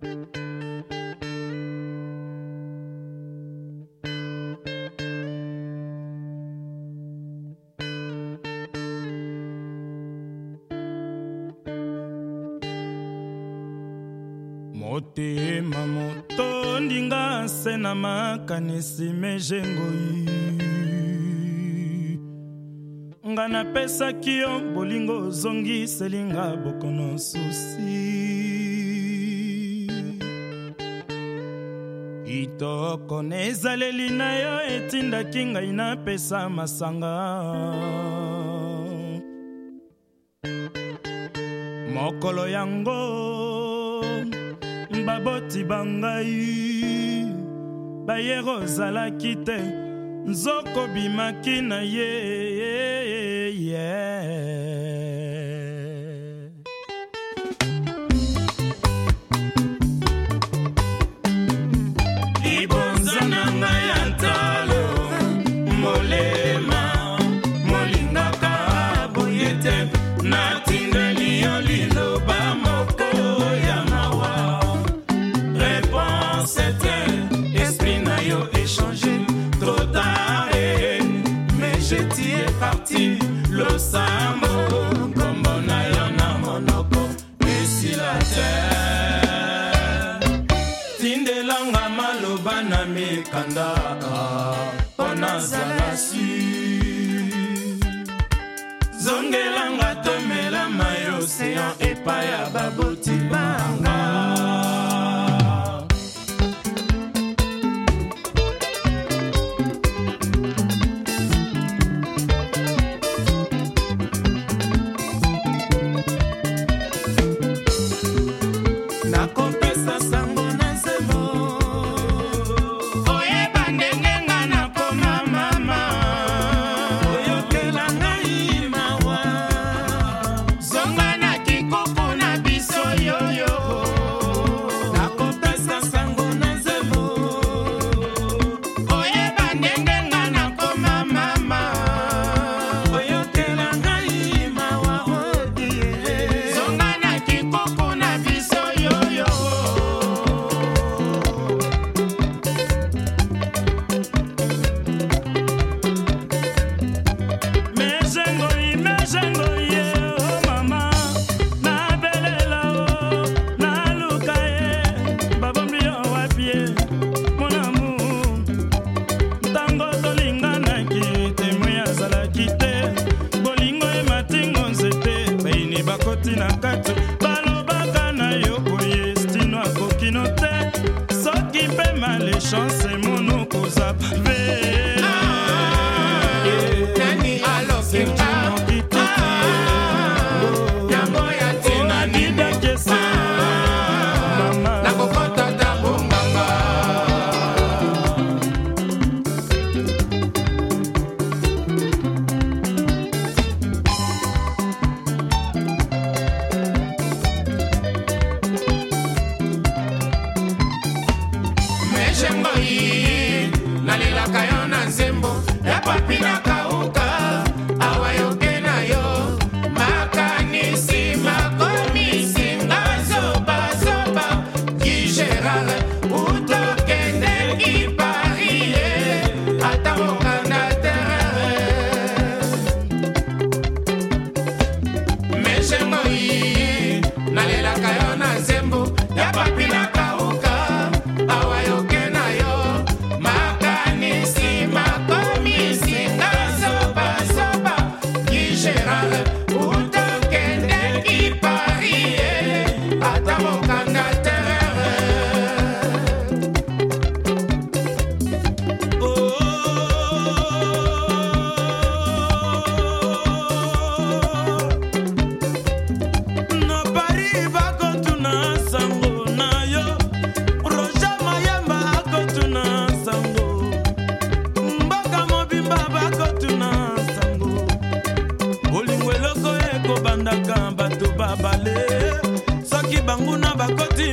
motema motondi nga nse na makanisi mejengoi nga napesaki yo bolingo ozongiseli nga bokono susi kitoko na ezaleli na yo etindaki ngai napesa masanga mokolo yango baboti bangai baye kozalaki te nzoko bimaki na ye yeah. jeti eparti losambo nkombo na yo na monoko esila te tindelanga maloba na mikandaka mpo nazala su zongelanga tomela mayosean epai ya baboti chance et mon cousin Mira, Uno banguna bakoti